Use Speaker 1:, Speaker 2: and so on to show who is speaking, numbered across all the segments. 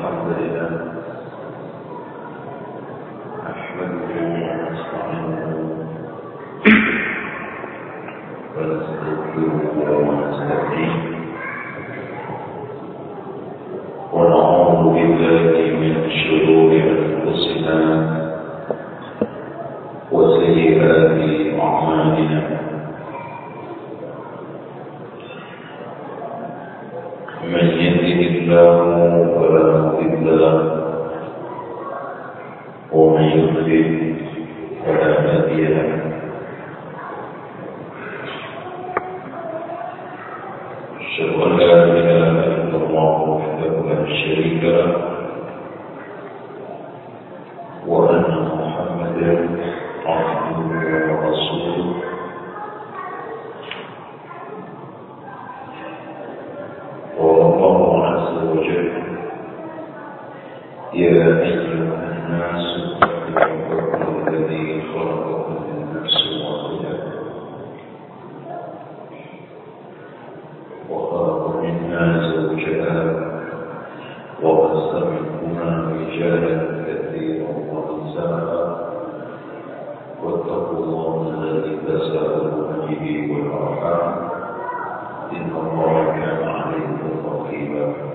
Speaker 1: الحمد لله نحمده ونستعينه ونستغفره ونستهديه إن الله كان عليكم رقيبا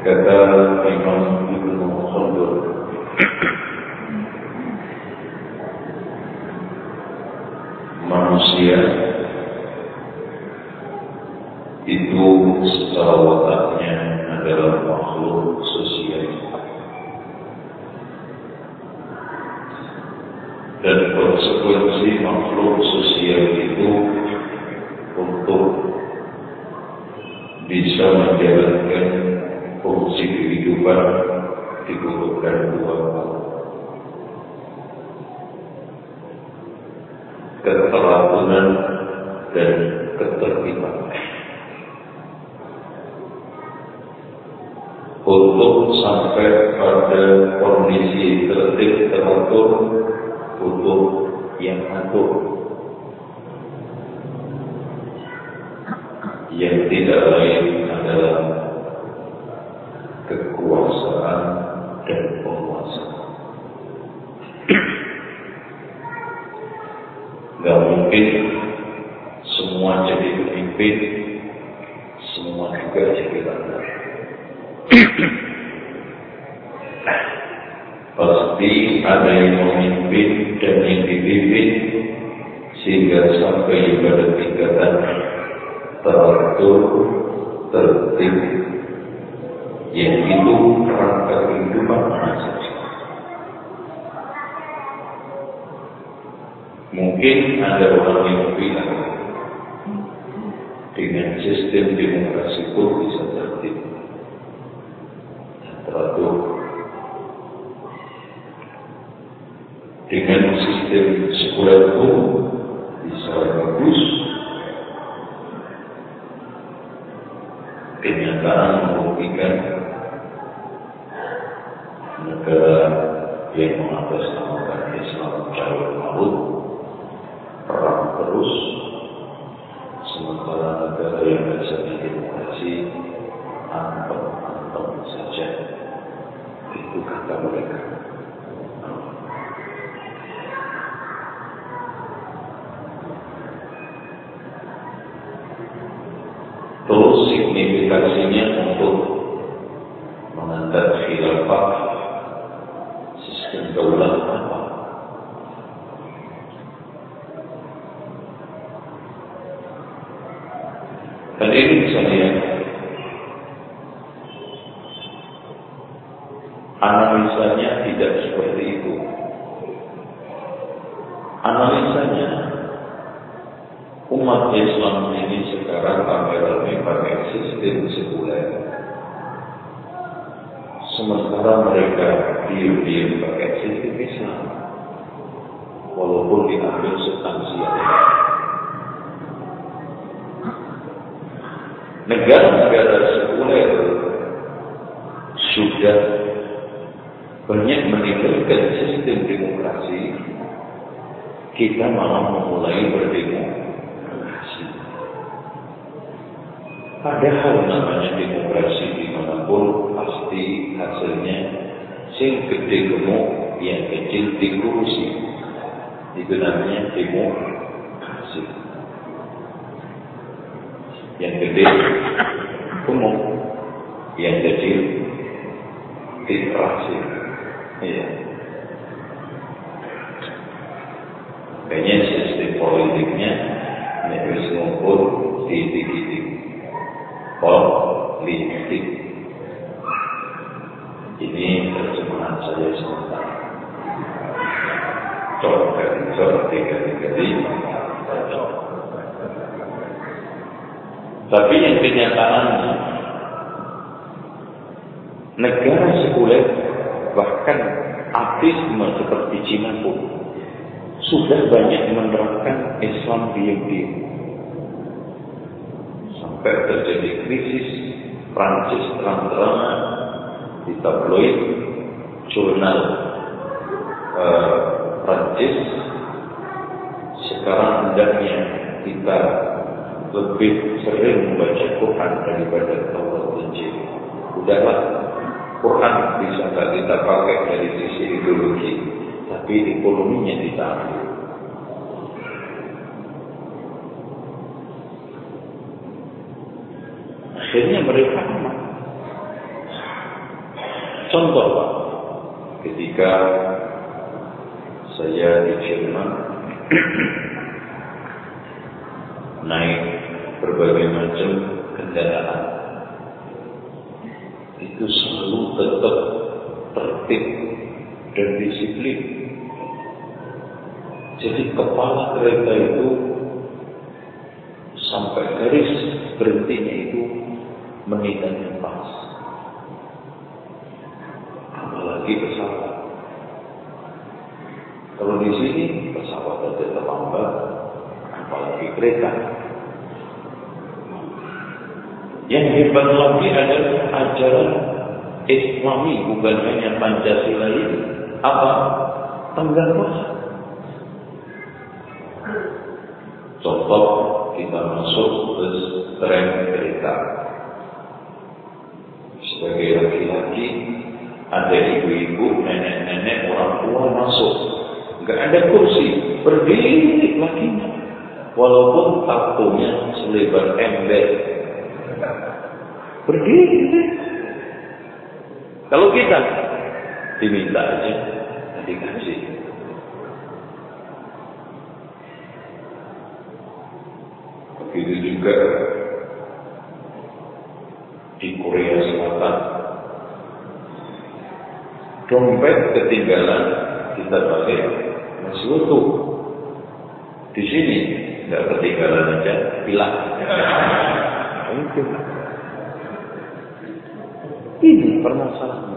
Speaker 1: kata Imam Ibn Khaldun manusia itu secara semua juga rakyat. Pasti ada yang memimpin dan yang dipimpin sehingga sampai pada tingkatan teratur, tertib, yang itu kerangka kehidupan manusia. Mungkin ada orang yang bilang dengan sistem demokrasi pun bisa tertib dan teratur. Dengan sistem sekolah pun mengangkat khilafah sistem daulah apa dan ini misalnya analisanya tidak seperti itu analisanya umat Islam ini sekarang rame-rame pakai sistem sekuler sementara mereka diam-diam pakai sistem Islam walaupun diambil substansi yang lain negara-negara sekuler sudah banyak meninggalkan sistem demokrasi kita malah memulai berdemokrasi padahal namanya demokrasi di mana pun pasti hasilnya sing gede gemuk yang kecil dikurusi itu namanya demokrasi yang gede umum, yang kecil interaksi. Iya. Kayaknya sistem politiknya harus ngumpul titik-titik politik. Ini terjemahan saya sementara. Coba coba tiga-tiga Tapi yang kenyataannya negara sekuler bahkan ateisme seperti Cina pun sudah banyak menerapkan Islam diam-diam. Sampai terjadi krisis Prancis terang-terangan di tabloid jurnal uh, Prancis sekarang hendaknya kita lebih sering membaca Quran daripada Taurat dan Injil. Udahlah, Quran bisa kita pakai dari sisi ideologi, tapi ekonominya ditarik. Akhirnya mereka aman. Contoh Pak, ketika saya di Jerman naik berbagai macam kendaraan itu selalu tetap tertib dan disiplin. Jadi kepala kereta itu sampai garis berhentinya itu menitan yang pas. Apalagi pesawat. Kalau di sini pesawat ada terlambat, apalagi kereta. Yang hebat lagi adalah ajaran Islami bukan hanya Pancasila ini. Apa? Tanggal puasa. Walaupun taktungnya selebar ember. Berdiri. Kalau kita diminta aja, dikasih. Begitu juga di Korea Selatan. Dompet ketinggalan kita pakai masih utuh. Di sini nggak ketinggalan aja. Mungkin. Ini permasalahan.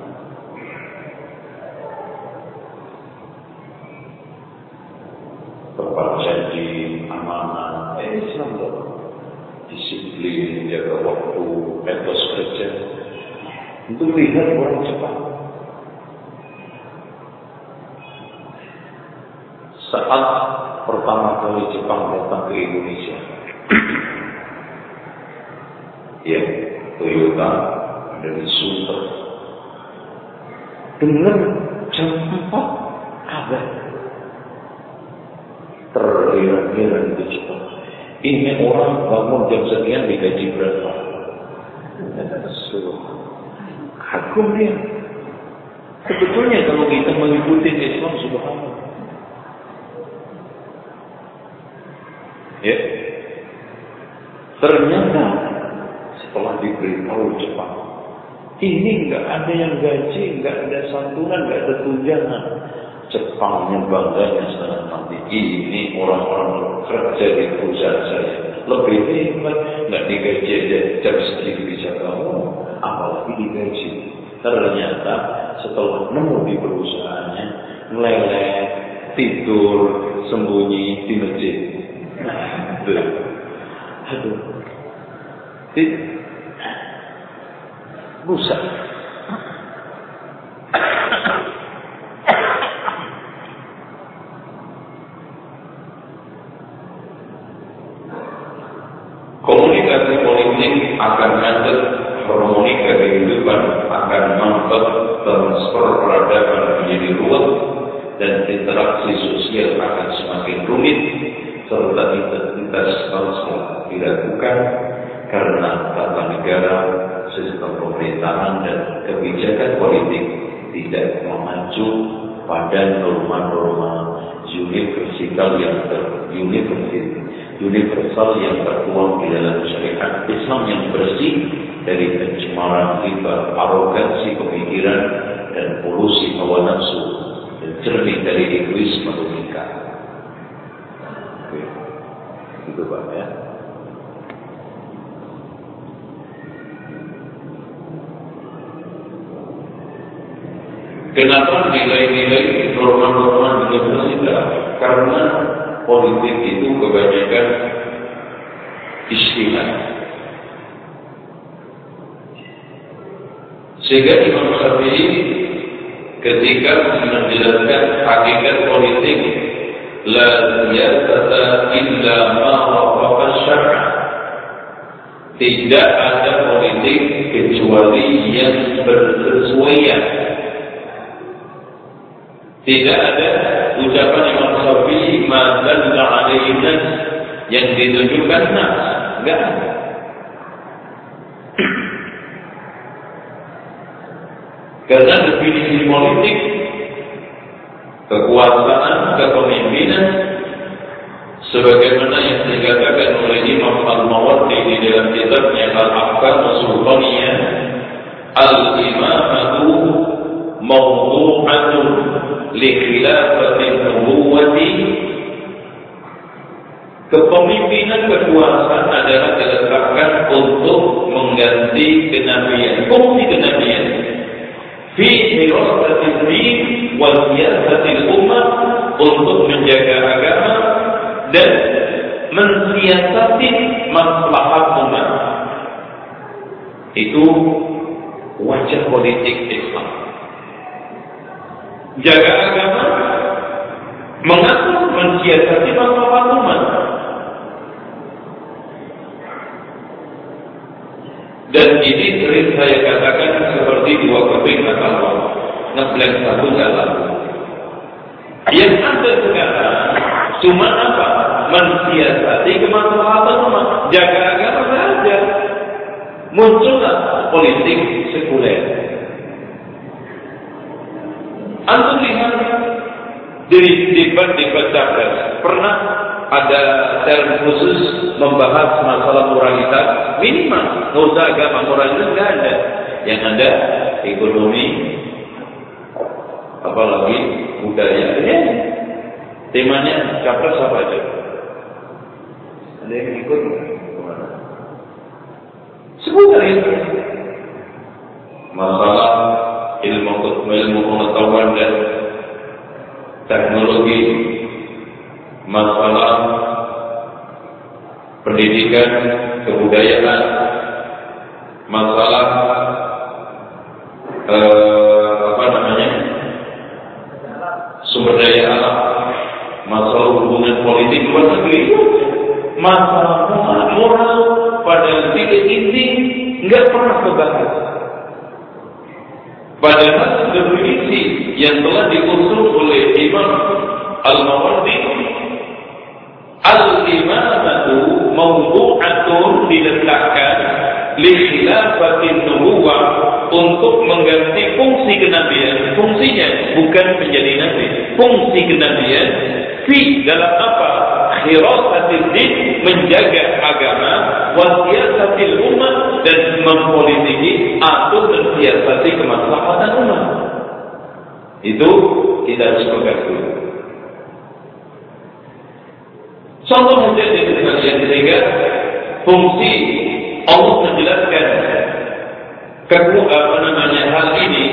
Speaker 1: Tepat janji, amanah, eh, Islam loh. Disiplin, jaga waktu, etos kerja. Untuk lihat orang Jepang. Saat pertama kali Jepang datang ke Indonesia. ya, Toyota dari Sunter. Dengan jam 4 kabar. Terheran-heran di Jepang. Ini orang bangun jam sekian digaji berapa? Kagum dia. Sebetulnya kalau kita mengikuti Islam subhanallah. Ya. Ternyata setelah diberitahu Jepang, ini nggak ada yang gaji, nggak ada santunan, nggak ada tunjangan. Jepangnya bangganya sangat nanti. Ini orang-orang kerja di perusahaan saya. Lebih hebat, nggak digaji aja jam segini bisa kamu, apalagi digaji. Ternyata setelah nemu di perusahaannya, meleleh, tidur, sembunyi di masjid. Aduh. Aduh. Rusak. Komunikasi politik akan ngatur harmoni kehidupan akan mampat transfer peradaban menjadi ruwet dan interaksi sosial akan semakin rumit serta identitas bangsa dilakukan karena tata negara, sistem pemerintahan dan kebijakan politik tidak mengacu pada norma-norma universal yang ter, universal, yang tertuang di dalam syariat Islam yang bersih dari pencemaran riba, arogansi pemikiran dan polusi hawa nafsu dan jernih dari egoisme logika. Itu Pak ya. Kenapa nilai-nilai norma-norma tidak Karena politik itu kebanyakan istihad. Sehingga Imam Syafi'i ketika menjelaskan hakikat politik la yatata illa ma tidak ada politik kecuali yang bersesuaian tidak ada ucapan Imam Syafi'i mazal alaihi nas yang ditujukan nas. Enggak ada. Karena definisi politik kekuasaan, kepemimpinan sebagaimana yang dikatakan oleh Imam Al-Mawardi di dalam kitabnya Al-Ahkam Sultaniyah Al-Imamatu Mawdu'atun likhilafatin nubuwati kepemimpinan kekuasaan adalah diletakkan untuk mengganti kenabian fungsi kenabian fi hirasatil din wal siyasatil ummah untuk menjaga agama dan mensiasati maslahat umat itu wajah politik Islam jaga agama, mengatur, mensiasati masalah umat. Dan ini sering saya katakan seperti dua keping atau ngeblank satu jalan. Yang ada sekarang cuma apa? Mensiasati kemaslahatan umat, jaga agama saja. Muncullah politik sekuler. Antum lihat dari debat-debat capres pernah ada sel khusus membahas masalah moralitas minimal usah agama moralitas nggak ada. Yang ada ekonomi apalagi budaya. Ya. temanya capres apa aja? Ada yang ikut? Ke mana? Seputar itu. Masalah ilmu ilmu pengetahuan dan teknologi masalah pendidikan kebudayaan masalah eh, apa namanya sumber daya alam masalah hubungan politik luar negeri. Masalah moral pada titik ini nggak pernah membahas padahal definisi yang telah diusul oleh Imam Al-Mawardi Al-imamatu mawdu'atun diletakkan li khilafatin nubuwah untuk mengganti fungsi kenabian. Fungsinya bukan menjadi nabi. Fungsi kenabian fi dalam apa? Khirasatil menjaga agama, wasiasatil umat dan mempolitiki atau mensiasati kemaslahatan umat. Itu kita harus pegang dulu. Contoh saja di yang ketiga, fungsi Allah menjelaskan keku apa namanya hal ini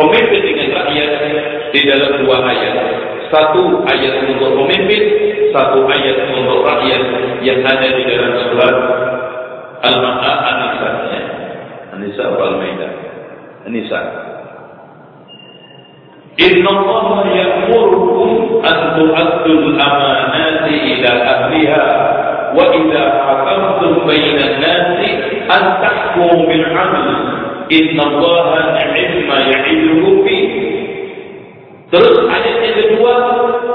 Speaker 1: pemimpin dengan rakyat di dalam dua ayat. Satu ayat untuk pemimpin, satu ayat untuk rakyat yang ada di dalam surat Al-Ma'ah An-Nisa. An-Nisa Al-Maidah. An-Nisa. Inna Allah ya'murukum ila wa nasi. Terus ayat yang kedua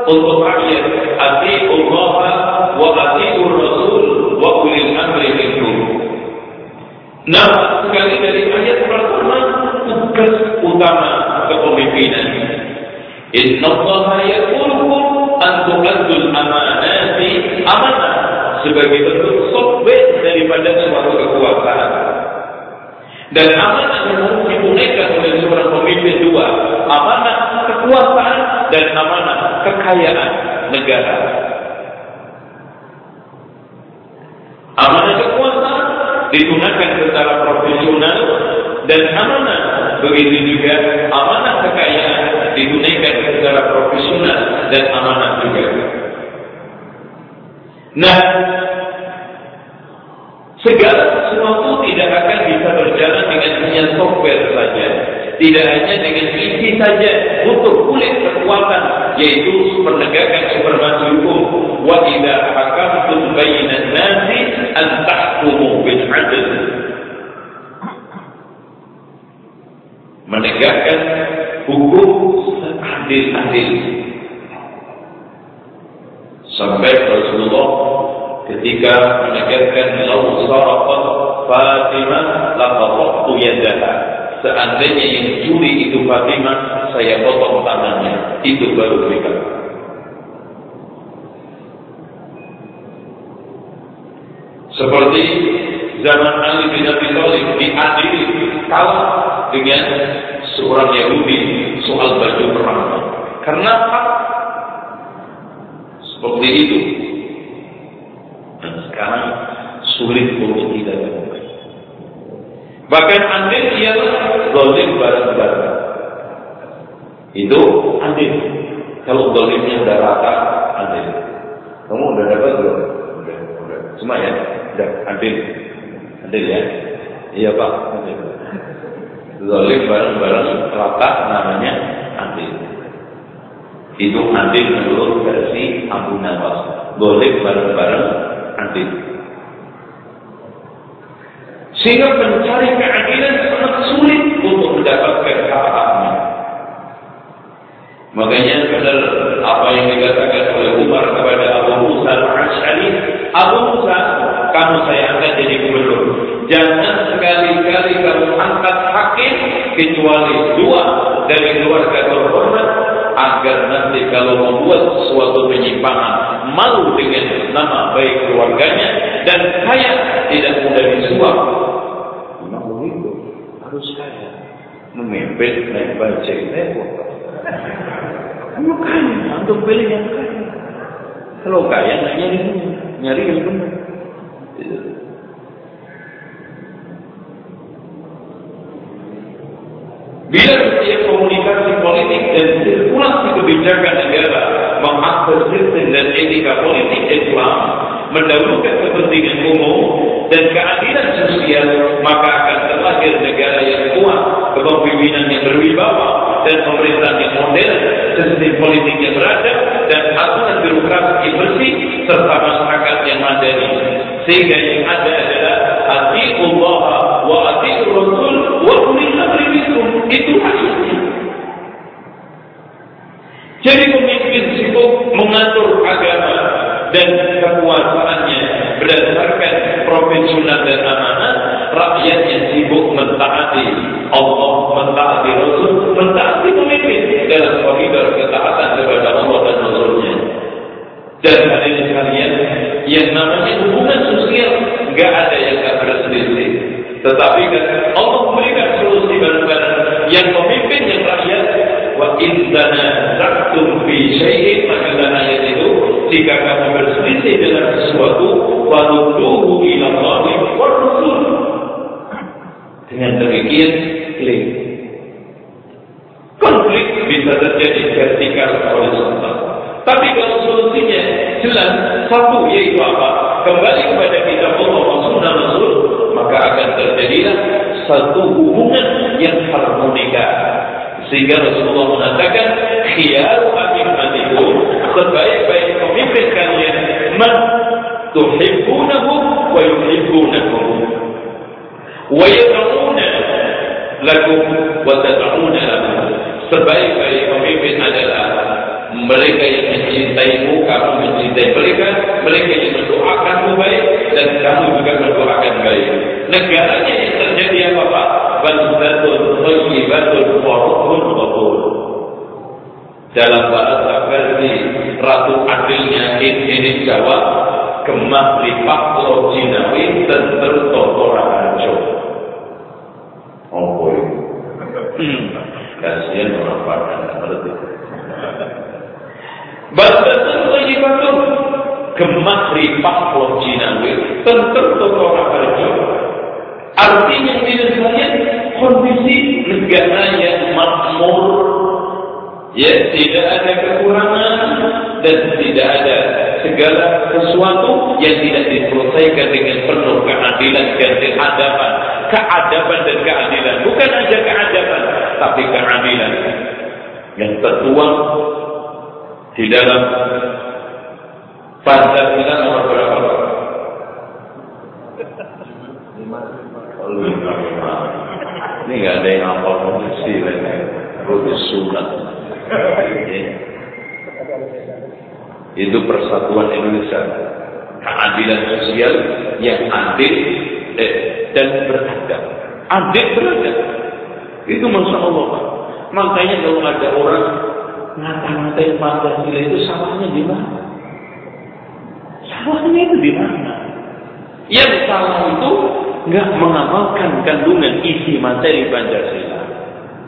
Speaker 1: untuk rakyat, ati Allah wa ati Rasul wa ulil amri minkum. Nah, sekali dari ayat pertama tugas utama kepemimpinan. Inna Allah yakurukum an tu'addul amanati amanah sebagai bentuk software daripada suatu kekuasaan. Dan amanah yang harus ditunaikan oleh seorang pemimpin dua, amanah kekuasaan dan amanah kekayaan negara. Amanah kekuasaan digunakan secara profesional dan amanah begitu juga amanah kekayaan ditunaikan secara profesional dan amanah juga. Nah, segala sesuatu tidak akan bisa berjalan dengan hanya software saja. Tidak hanya dengan isi saja untuk kulit kekuatan yaitu penegakan supremasi hukum. Wa idza hakamtum nasi an tahkumu bil. Menegakkan hukum seadil-adil. Sampai Rasulullah ketika menegakkan lau sarafat Fatimah laqattu yadaha. Seandainya yang curi itu Fatimah, saya potong tangannya. Itu baru mereka. Seperti zaman Ali bin Abi Thalib diadili kalah dengan seorang Yahudi soal baju perang. Karena seperti itu. Dan sekarang sulit untuk tidak temukan. Bahkan andil ialah zalim barang-barang. Itu andil. Kalau zalimnya udah rata, andil. Kamu udah dapat belum? Udah, udah. Cuma ya, udah andil. Andil ya. Iya Pak. Zalim barang-barang rata namanya andil. Itu andil menurut versi Abu Nawas. Zalim barang-barang andil. Sehingga mencari keadilan sangat sulit untuk mendapatkan hak Makanya benar apa yang dikatakan oleh Umar kepada Abu Musa al-Ash'ari, Abu Musa, kamu saya angkat jadi gubernur. Jangan sekali-kali kamu angkat hakim kecuali dua dari keluarga terhormat agar nanti kalau membuat suatu penyimpangan malu dengan nama baik keluarganya dan kaya tidak mudah disuap. Memang begitu harus kaya memimpin naik bajai naik kamu kaya untuk pilih yang kaya. Kalau kaya nggak nyari nyari yang benar. Bila setiap komunikasi politik dan sirkulasi kebijakan negara mengakses sistem dan etika politik Islam mendahulukan kepentingan umum dan keadilan sosial, maka akan terlahir negara yang kuat, kepemimpinan yang berwibawa, dan pemerintahan yang modern, sistem politik yang beradab, dan aturan birokrasi bersih, serta masyarakat yang madani. Sehingga yang ada adalah Allah wa ati'ur rasul amri minkum. Itu hasilnya. Jadi pemimpin sibuk mengatur agama dan kekuasaannya berdasarkan profesional dan amanah, rakyat yang sibuk mentaati Allah, mentaati Rasul, mentaati pemimpin dalam koridor ketaatan kepada Allah dan Rasulnya. Dan hadirin sekalian, yang namanya hubungan sosial nggak ada yang nggak berselisih. Tetapi Allah memberikan solusi bareng-bareng yang pemimpin yang rakyat. Wa indana zaktum fi syai'in maka ayat itu jika kamu berselisih dalam sesuatu farudduhu ila Allah wa Rasul. Dengan demikian klik. Konflik bisa terjadi vertikal horizontal tapi kalau solusinya jelas satu yaitu apa? Kembali kepada kita Allah maka akan terjadilah satu hubungan yang harmonika. Sehingga Rasulullah mengatakan khiyaru a'immatikum sebaik-baik pemimpin kalian man tuhibbunahu wa yuhibbunakum wa yad'una lakum wa tad'una sebaik-baik pemimpin adalah mereka yang mencintaimu, kamu mencintai mereka, mereka yang mendoakanmu baik, dan kamu juga mendoakan baik. Negaranya yang terjadi apa Pak? Baldatun thayyibatun wa ruhun ghafur. Dalam bahasa versi Ratu Adilnya ini Jawa, Kemah lipat lo Jinawi tentu Totora Harjo. Oh boy. Kasihan orang Padang ngerti. Baldatun thayyibatun Kemah lipat lo Jinawi tentu Totora Harjo. Artinya tidak sekalian kondisi negara yang makmur, ya tidak ada kekurangan dan tidak ada segala sesuatu yang tidak diselesaikan dengan penuh keadilan dan keadaban, keadaban dan keadilan, bukan saja keadaban, tapi keadilan. Yang tertuang di dalam Pancasila nomor berapa? Ini nggak ada yang hafal kondisi lagi. Rudis sunat. Itu persatuan Indonesia. Keadilan sosial yang adil eh, dan beradab. Adil beradab. Itu masya Allah. Makanya kalau ada orang ngata-ngatain Pancasila itu salahnya di mana? Salahnya itu di mana? Yang salah itu nggak mengamalkan kandungan isi materi Pancasila.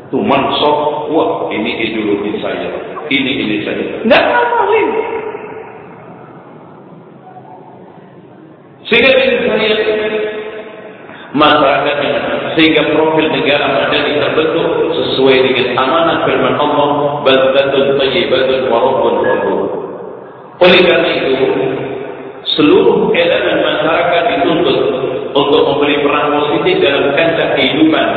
Speaker 1: Itu mansok, wah ini ideologi saya, ini ini saya. Nggak ngamalin. Sehingga saya masyarakat sehingga profil negara madani terbentuk sesuai dengan amanah firman Allah baldatun tayyibatun wa rabbun Oleh karena itu seluruh elemen masyarakat dituntut untuk memberi peran positif dalam kancah kehidupan,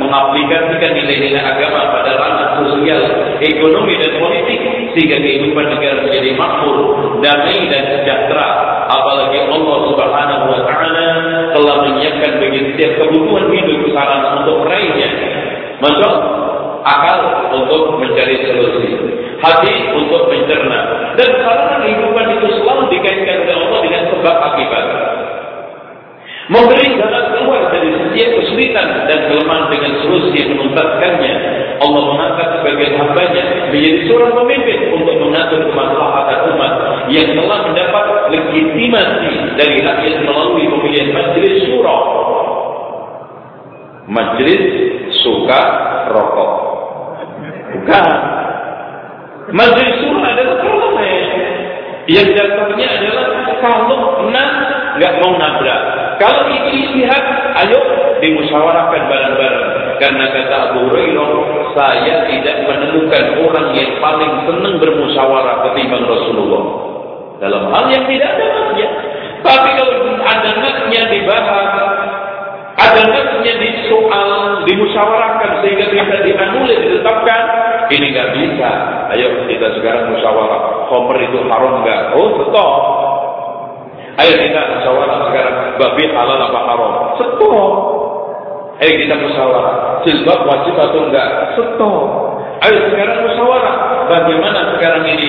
Speaker 1: mengaplikasikan nilai-nilai agama pada ranah sosial, ekonomi dan politik sehingga kehidupan negara menjadi makmur, damai dan sejahtera. Apalagi Allah Subhanahu wa taala telah menyiapkan bagi setiap kebutuhan hidup sarana untuk meraihnya. Masya akal untuk mencari solusi, hati untuk mencerna. Dan karena kehidupan itu selalu dikaitkan oleh Allah dengan sebab akibat. Memberi jalan keluar dari setiap kesulitan dan kelemahan dengan solusi yang menuntaskannya. Allah mengangkat sebagai hambanya menjadi seorang pemimpin untuk mengatur kemaslahatan umat yang telah mendapat legitimasi dari rakyat melalui pemilihan majelis syura. Majelis suka rokok. Bukan. Majelis syura adalah parlemen. Yang dasarnya adalah kalau nak nggak mau nabrak. Kalau itu istihad, ayo dimusyawarahkan bareng-bareng. Karena kata Abu Hurairah, saya tidak menemukan orang yang paling senang bermusyawarah ketimbang Rasulullah. Dalam hal yang tidak ada nasnya. Tapi kalau ada nasnya dibahas, ada nasnya disoal, dimusyawarahkan sehingga bisa dianulir, ditetapkan, ini nggak bisa. Ayo kita sekarang musyawarah. Homer itu haram nggak? Oh, stop. Ayo kita musyawarah sekarang. Babi halal apa haram? Stop. Ayo kita musyawarah. Jilbab wajib atau enggak? Stop. Ayo sekarang musyawarah. Bagaimana sekarang ini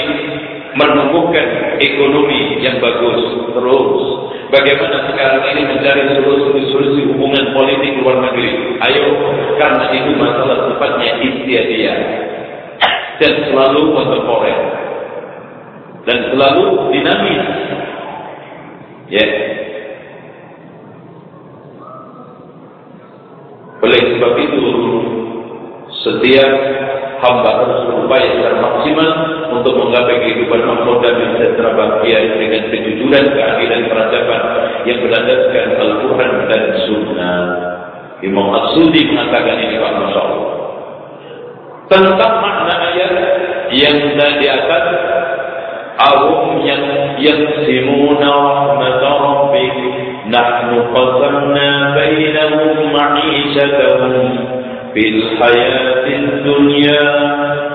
Speaker 1: menumbuhkan ekonomi yang bagus terus. Bagaimana sekarang ini mencari solusi-solusi hubungan politik luar negeri. Ayo, karena itu masalah sifatnya istiadia dan selalu kontemporer dan selalu dinamis. Ya. Oleh sebab itu, setiap hamba harus berupaya secara maksimal untuk menggapai kehidupan makmur dan sejahtera bahagia dengan kejujuran, keadilan, peradaban yang berlandaskan Al-Quran dan Sunnah. Imam As-Sudi mengatakan ini Pak Masya. Tentang makna ayat yang di atas أهم يقسمون رحمة ربك نحن قسمنا بينهم معيشتهم في الحياة الدنيا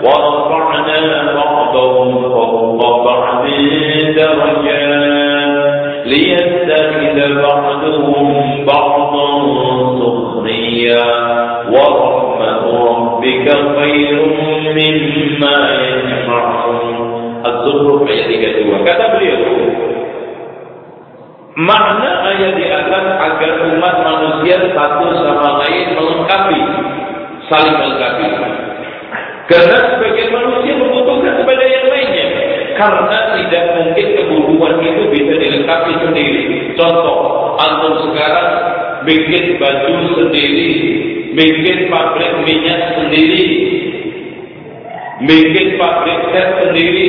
Speaker 1: ورفعنا بعضهم فوق بعض درجات ليتخذ بعضهم بعضا سخريا ورحمة ربك خير مما يجمعون Az-Zukhruf ayat 32. Kata beliau, makna ayat di atas agar umat manusia satu sama lain melengkapi, saling melengkapi. Karena sebagian manusia membutuhkan kepada yang lainnya. karena tidak mungkin kebutuhan itu bisa dilengkapi sendiri. Contoh, antum sekarang bikin baju sendiri, bikin pabrik minyak sendiri, bikin pabrik tes sendiri.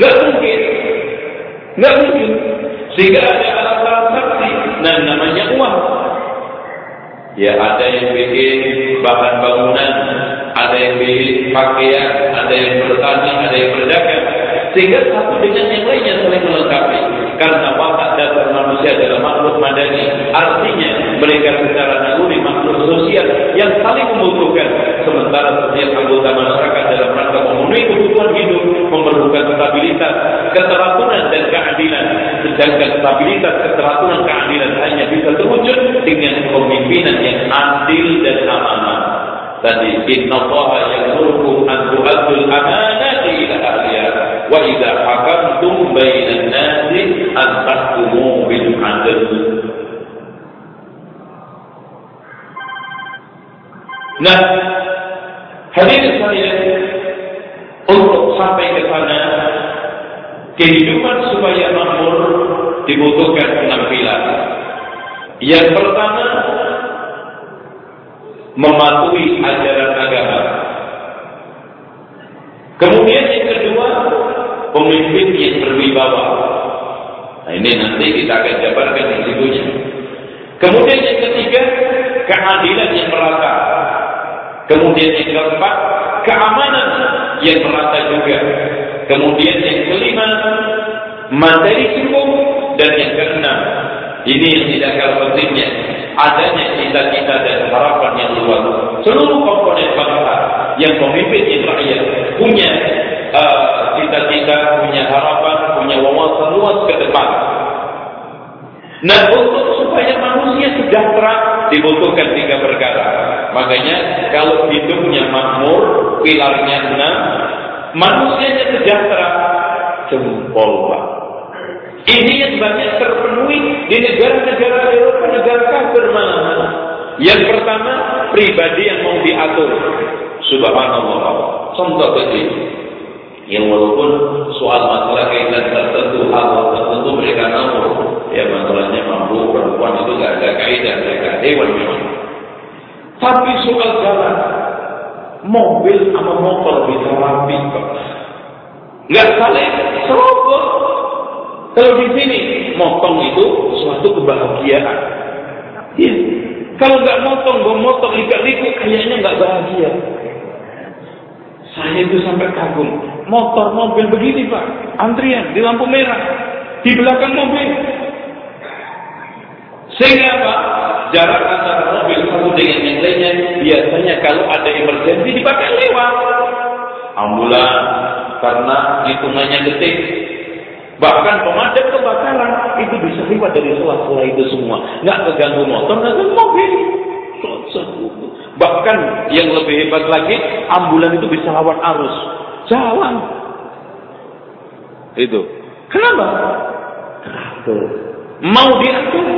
Speaker 1: Nggak mungkin. Nggak mungkin. Sehingga ada alat-alat saksi. Nah, namanya uang. Ya, ada yang bikin bahan bangunan, ada yang bikin pakaian, ada yang bertani, ada yang berdagang. Sehingga satu dengan yang lainnya saling melengkapi. Karena watak dasar manusia adalah makhluk madani. Artinya mereka secara naluri makhluk sosial yang saling membutuhkan. Sementara setiap anggota masyarakat dalam rangka memenuhi kebutuhan hidup memerlukan stabilitas, keteraturan dan keadilan. Sedangkan stabilitas, keteraturan, keadilan hanya bisa terwujud dengan kepemimpinan yang adil dan amanah. Tadi inna Allah yang an amanati ila ahliya wa idza hakamtum bainan nasi an tahkumu bil adl. Nah, hadirin sekalian, untuk sampai ke sana, kehidupan supaya makmur dibutuhkan penampilan. Yang pertama, mematuhi ajaran agama. Kemudian pemimpin yang berwibawa. Nah ini nanti kita akan jabarkan risikonya. Kemudian yang ketiga, keadilan yang merata. Kemudian yang keempat, keamanan yang merata juga. Kemudian yang kelima, materi cukup dan yang keenam, ini yang tidak kalah pentingnya, adanya cita-cita dan harapan yang luas. Seluruh komponen bangsa yang memimpin rakyat punya cita-cita, uh, punya harapan, punya wawasan luas ke depan. Nah, untuk supaya manusia sejahtera dibutuhkan tiga perkara. Makanya kalau hidupnya makmur, pilarnya enam, manusianya sejahtera, jempol Pak. Ini yang banyak terpenuhi di negara-negara Eropa, negara kafir mana-mana. Yang pertama, pribadi yang mau diatur. Subhanallah. Contoh kecil. Yang walaupun soal masalah kaitan tertentu, hal tertentu mereka namun ya masalahnya mampu perempuan itu nggak ada kaidah mereka hewan memang. Tapi soal jalan, mobil sama motor bisa rapi kok. Nggak saling serobot. Kalau di sini motong itu suatu kebahagiaan. Ya. Kalau nggak motong, gue motong likat-liku kayaknya nggak bahagia. Saya itu sampai kagum. Motor mobil begini pak, antrian di lampu merah, di belakang mobil. Sehingga apa? Jarak antara mobil satu dengan yang lainnya biasanya kalau ada emergensi dipakai lewat. Ambulan karena hitungannya detik. Bahkan pemadam kebakaran itu bisa lewat dari sela-sela itu semua. Nggak keganggu motor, nggak keganggu mobil. Bahkan yang lebih hebat lagi, ambulan itu bisa lawan arus. Jalan. Itu. Kenapa? Teratur. Mau diatur.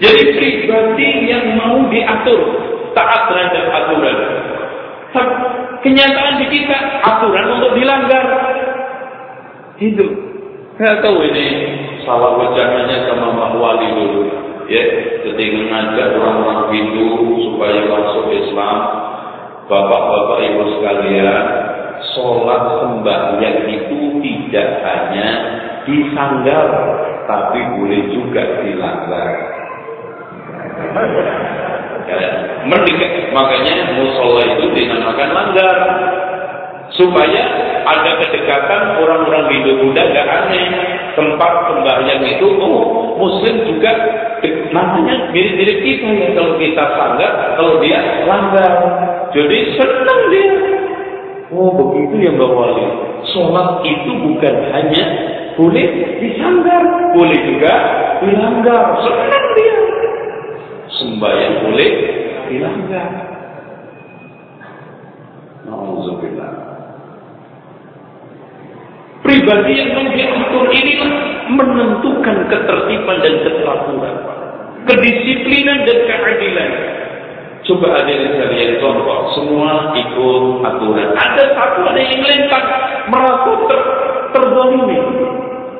Speaker 1: Jadi pribadi yang mau diatur. Taat terhadap aturan. Kenyataan di kita, aturan untuk dilanggar. Itu. Saya tahu ini salah wajangannya sama Mbak Wali dulu ya ketika mengajak orang-orang Hindu supaya masuk Islam. Bapak-bapak ibu sekalian sholat sembahyang itu tidak hanya disanggar tapi boleh juga dilanggar. Ya, makanya musola itu dinamakan langgar supaya ada kedekatan orang-orang Hindu Buddha gak aneh. Tempat sembahyang itu oh muslim juga namanya mirip-mirip kita ya. Kalau kita sanggar kalau dia langgar. Jadi senang dia. Oh begitu ya Mbak Wali. Sholat itu bukan hanya boleh disanggar boleh juga dilanggar. Senang dia. Sembahyang boleh dilanggar Pribadi yang mengatur inilah menentukan ketertiban dan keteraturan. Kedisiplinan dan keadilan. Coba ada yang sekalian contoh, semua ikut aturan. Ada satu ada yang lengkap merasa ter, terzalimi,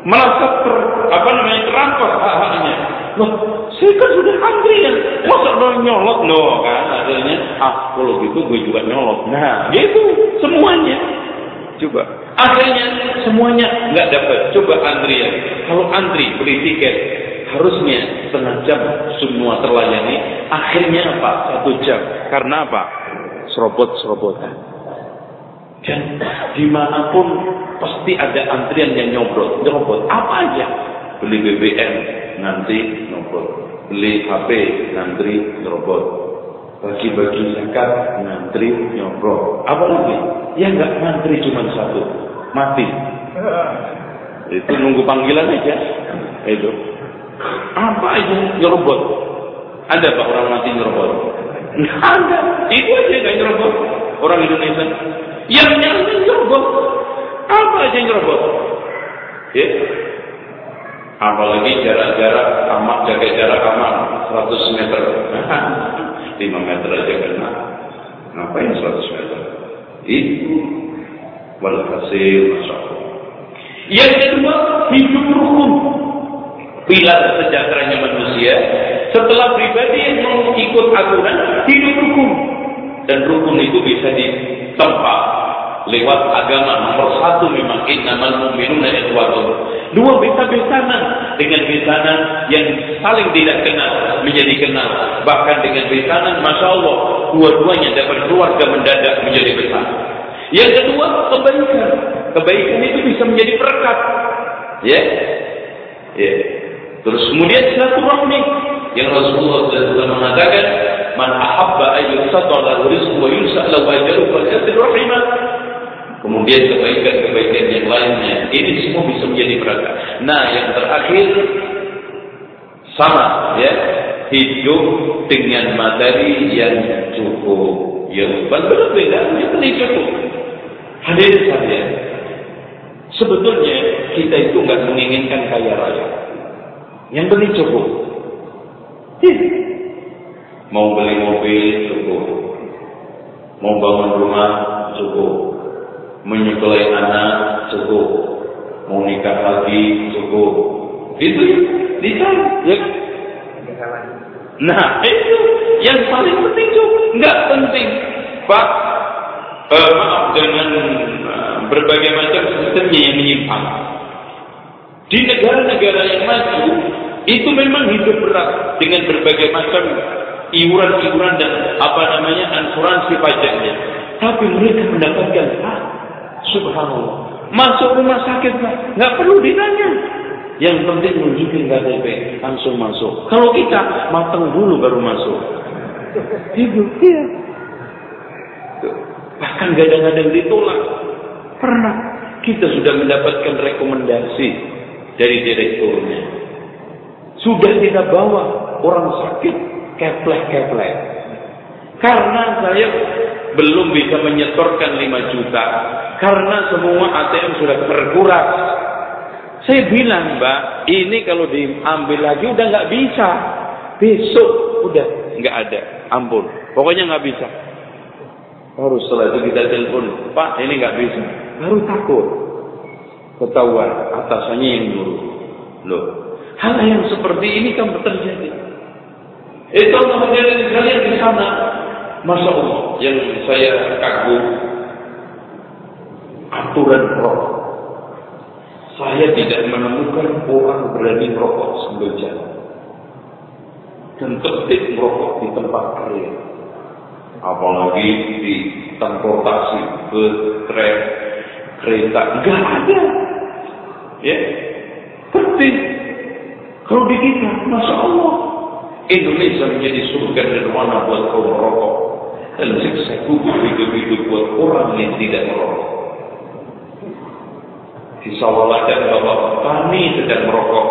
Speaker 1: merasa ter, apa namanya terampas hak-haknya. Loh, saya kan sudah antrian, masa lo nyolot loh kan? Akhirnya, ah kalau gitu gue juga nyolot. Nah, gitu semuanya. Coba Akhirnya semuanya nggak dapat. Coba antrian. Kalau antri beli tiket harusnya setengah jam semua terlayani. Akhirnya apa? Satu jam. Karena apa? Serobot-serobotan. Dan di mana pun pasti ada antrian yang nyobrol, nyerobot. Apa aja? Beli BBM nanti nyobot. Beli HP nanti nyerobot. Bagi-bagi zakat ngantri nyobrol. Apa lagi? Ya nggak ngantri cuma satu mati. Itu nunggu panggilan aja. Itu. Apa itu nyerobot? Ada pak orang mati nyerobot? ada. Itu aja nggak nyerobot. Orang Indonesia. Yang nyerobot nyerobot. Apa aja nyerobot? Ya. Apalagi jarak-jarak amat jaga jarak aman 100 meter. 5 meter aja kena. Ngapain 100 meter? Itu walhasil masya Yang kedua, hidup rukun. Pilar sejahteranya manusia. Setelah pribadi yang mau ikut aturan, hidup rukun. Dan rukun itu bisa ditempa lewat agama. Nomor satu memang innamal mu'minuna ikhwatun. Dua bisa besanan dengan besanan yang saling tidak kenal menjadi kenal. Bahkan dengan besanan, masya Allah, dua-duanya dapat keluarga mendadak menjadi besar. Yang kedua, kebaikan. Kebaikan itu bisa menjadi berkat. Ya. Ya. Terus kemudian silaturahmi yang Rasulullah SAW mengatakan, "Man ahabba an yusata lahu rizqu wa yunsa lahu ajruhu rahimah." Kemudian kebaikan-kebaikan yang lainnya, ini semua bisa menjadi berkat. Nah, yang terakhir sama ya, hidup dengan materi yang cukup Ya, benar beda, ya beli cukup. Hadirin sekalian, sebetulnya kita itu nggak menginginkan kaya raya. Yang beli cukup. Mau beli mobil cukup. Mau bangun rumah cukup. Menyukulai anak cukup. Mau nikah lagi cukup. Itu bisa. Ya. Nah, itu yang paling penting juga. Enggak penting. Pak, uh, maaf dengan uh, berbagai macam sistemnya yang menyimpang. Di negara-negara yang maju, itu memang hidup berat dengan berbagai macam iuran-iuran dan apa namanya asuransi pajaknya. Tapi mereka mendapatkan ah, subhanallah. Masuk rumah sakit nggak perlu ditanya. Yang penting nunjukin KTP, langsung masuk. Kalau kita matang dulu baru masuk. Ibu, iya. Bahkan kadang-kadang ditolak. Pernah kita sudah mendapatkan rekomendasi dari direkturnya. Sudah kita bawa orang sakit keplek-keplek. Karena saya belum bisa menyetorkan 5 juta. Karena semua ATM sudah terkuras. Saya bilang, Mbak, ini kalau diambil lagi udah nggak bisa. Besok udah nggak ada. Ampun. Pokoknya nggak bisa. Baru setelah itu kita telepon, Pak, ini nggak bisa. Baru takut. Ketahuan atasannya yang dulu. Loh, hal yang seperti ini kan terjadi. Itu kemudian kalian di sana, Masya Allah, yang saya kagum aturan rokok. Saya tidak menemukan orang berani merokok sambil jalan. Dan tertib merokok di tempat kerja. Apalagi di transportasi, tren, kereta. Enggak ada. Ya. Tertib. Kalau di kita, Masya Allah. Indonesia menjadi surga nirwana buat kaum merokok. Dan siksa kubur hidup-hidup buat orang yang tidak merokok disawalakan bahwa kami sedang merokok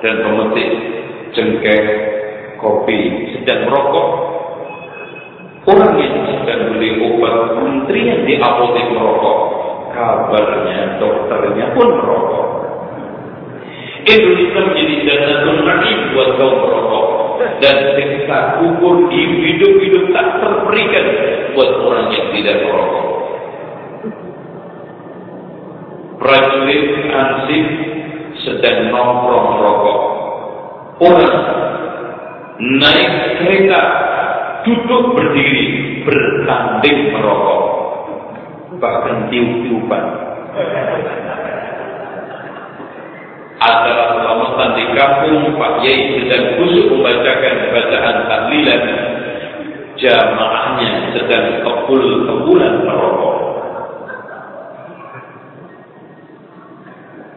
Speaker 1: dan memetik jengkeh kopi sedang merokok orang yang sedang beli obat menterian di apotek merokok kabarnya dokternya pun merokok. Indonesia menjadi janatun naim buat kaum merokok dan siksa kubur hidup-hidup tak terperikan buat orang yang tidak merokok. Prajurit ansih sedang nongkrong rokok. Orang naik kereta duduk berdiri bertanding merokok. Bahkan tiup-tiupan antara selamatan di kampung Pak Yai sedang kusuk membacakan bacaan tahlilan jamaahnya sedang kebul-kebulan merokok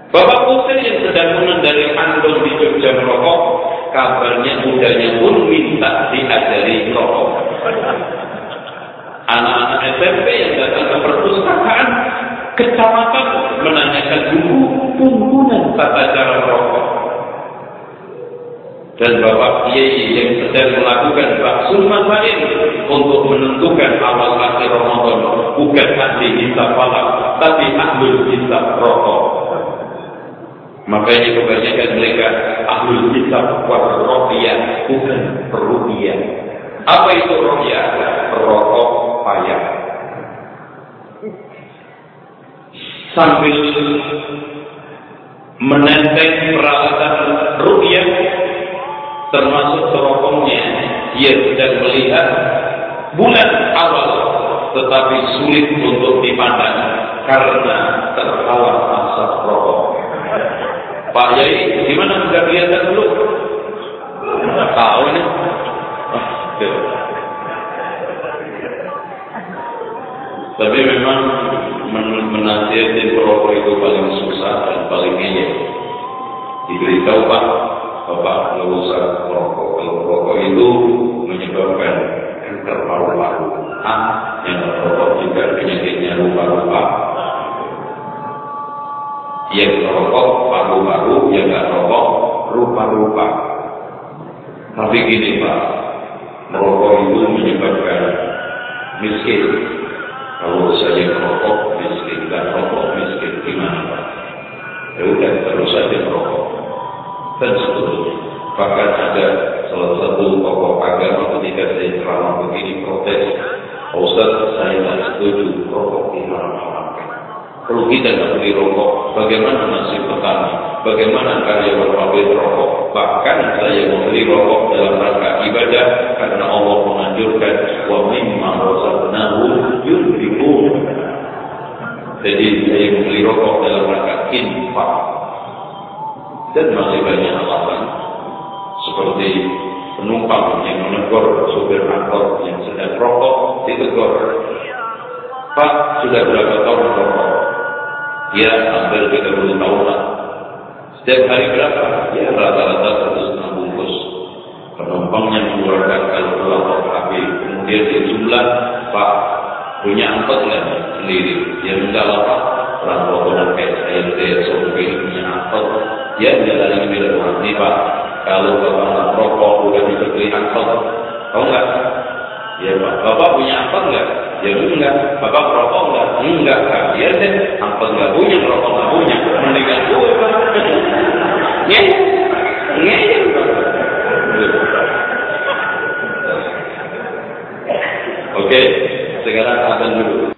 Speaker 1: Bapak Putri yang sedang mengendari andong di Jogja merokok, kabarnya mudanya pun minta diajari merokok. Anak-anak SMP yang datang ke perpustakaan kecamatan menanyakan buku tuntunan tata cara merokok. Dan Bapak Kiai yang sedang melakukan baksul masain untuk menentukan awal akhir Ramadan bukan ahli hisab falak, tapi ahli hisab rokok. Makanya kebanyakan mereka ahlul kitab warrohiyah bukan ruhiyah. Apa itu rohiyah? Rokok payah. Sambil menenteng peralatan ruhiyah termasuk serokongnya ia sedang melihat bulan awal tetapi sulit untuk dipandang karena terhalang asap rokok. Pak Yai, gimana sudah kelihatan dulu? Tahu nih. Tapi memang menasihati perokok itu paling susah dan paling ngeyel. Diberitahu Pak, Bapak nggak usah merokok. Kalau merokok itu menyebabkan kanker paru-paru. Ah, yang merokok juga penyakitnya lupa-lupa yang merokok paru-paru, yang nggak rokok rupa-rupa. Tapi gini Pak, merokok itu menyebabkan miskin. Kalau saya merokok miskin, dan rokok miskin, gimana Pak? Ya udah terus saja merokok. Dan seterusnya. Bahkan ada salah satu tokoh agama ketika saya ceramah begini protes, Ustaz saya tidak setuju rokok diharam-haramkan. Kalau kita tidak beli rokok, bagaimana nasib petani? Bagaimana karyawan pabrik rokok? Bahkan saya membeli rokok dalam rangka ibadah karena Allah menganjurkan wa mimma razaqnahu yunfiqun. Jadi saya membeli rokok dalam rangka infak. Dan masih banyak alasan seperti penumpang yang menegur supir angkot yang sedang rokok ditegur. Pak, sudah berapa tahun rokok? Ya, hampir 30 tahun lah. Setiap hari berapa? Ya, rata-rata 106 bungkus. Penumpangnya mengeluarkan kalkulator HP. Kemudian dia jumlah, Pak, punya angkot nggak sendiri? Enggak lah Pak. Orang saya, saya, punya angkot. Ya, lagi bilang, nih Pak, kalau bapak rokok udah bisa beli angkot, tahu nggak? Ya pak, bapak punya angkot nggak? Ya enggak. Bapak rokok nggak? Enggak. Kan? Ya deh, angkot nggak punya, rokok nggak punya. Mendingan gue. Ya, ya, Oke, sekarang akan dulu.